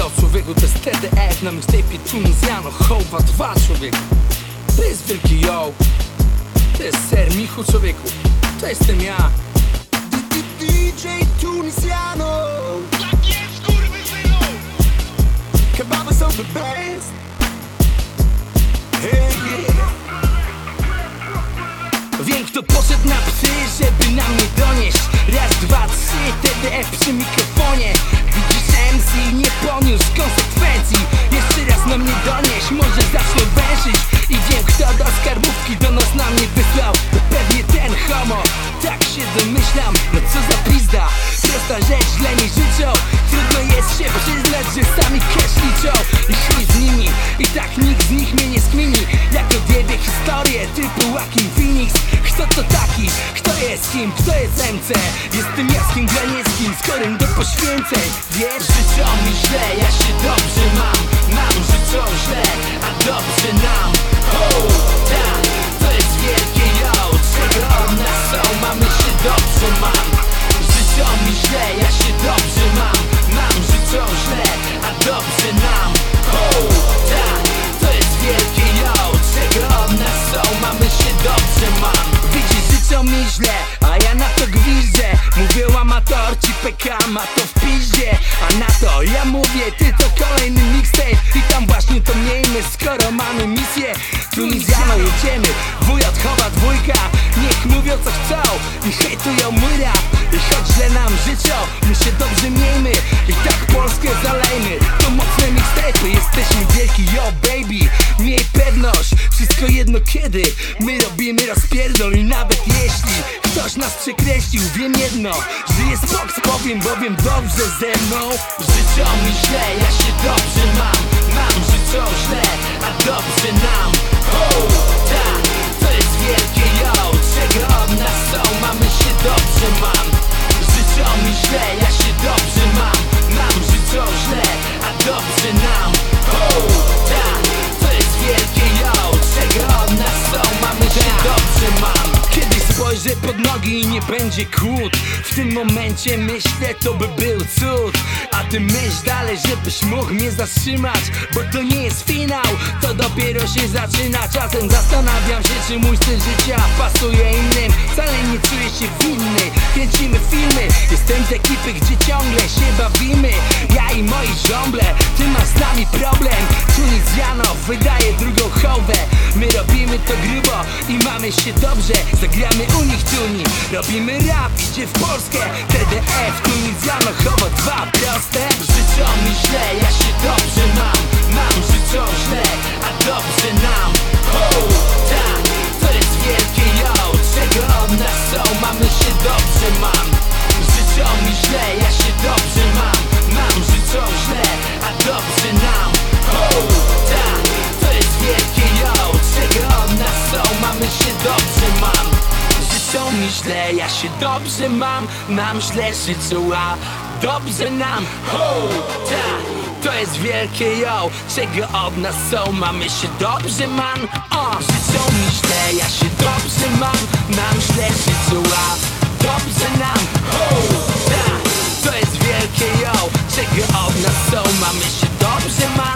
Yo, човек от естете ед е, на микстейпи ту не зяно холва това човек. Без вилки йо. Те сер михо човеко Те сте мя. DJ Tunisiano Как е скурбе сено Кебаба съм the best. Przy mikrofonie. Widzisz MC nie poniósł konsekwencji. Jeszcze raz na mnie donieść, może zacznę węszyć. I wiem kto do skarbówki do nas na mnie wysłał. Pewnie ten homo, tak się domyślam No co za pizda, prosta rzecz, źle mi życzą. Trudno jest się przyznać, że sami cash liczą. I chuj z nimi, i tak nikt z nich mnie nie skmini. Jak odjebie historię typu Joaquin Phoenix. Kto to taki? Kto jest kim? Kto jest MC? Jestem skorym do poświęceń. Wiesz, życzą mi źle, ja się dobrze mam. Nam życzą źle, a dobrze nam. Ho, tak, to jest wielkie yo Czego od nas są, mamy się dobrze mam. Życzą mi źle, ja się dobrze mam. Nam życzą źle, a dobrze nam. Ho, tak, to jest wielkie yo Czego od nas są, mamy się dobrze mam. Widzisz, życzą mi źle, a ja na to gwiżdżę Mówią amator, ci PK ma to w piździe A na to ja mówię, ty to kolejny mixtape. I tam właśnie to miejmy, skoro mamy misję. Tunizjano jedziemy, wuj odchowa dwójka. Niech mówią co chcą i hejtują mój rap. I choć źle nam życzą, my się dobrze miejmy. I tak Polskę zalejmy, to mocne mixtape'y. Jesteśmy wielki, yo baby, miej pewność Wszystko jedno kiedy, my robimy rozpierdol I nawet jeśli ktoś nas przekreślił Wiem jedno, że jest box powiem Bowiem dobrze ze mną. Życzą mi źle, ja się dobrze mam Nam życzą źle, spojrzę pod nogi i nie będzie kłód. W tym momencie myślę, to by był cud. A ty myśl dalej, żebyś mógł mnie zatrzymać Bo to nie jest finał, to dopiero się zaczyna. Czasem zastanawiam się, czy mój styl życia pasuje innym. Wcale nie czuję się winny, kręcimy filmy. Jestem z ekipy, gdzie ciągle się bawimy. Ja i moi żomble, ty masz z nami problem Tunizjano wydaje drugą hołdę. My robimy to grubo i mamy się dobrze. Zagramy u nich tuni Robimy rap, idzie w Polskę źle, ja się dobrze mam Nam źle życzą, a dobrze nam. Ho, tak, to jest wielkie yo. Czego od nas są, mamy się dobrze man. O, Życzą mi źle, ja się dobrze mam Nam źle życzą, a dobrze nam. Ho, tak, to jest wielkie yo. Czego od nas są, mamy się dobrze man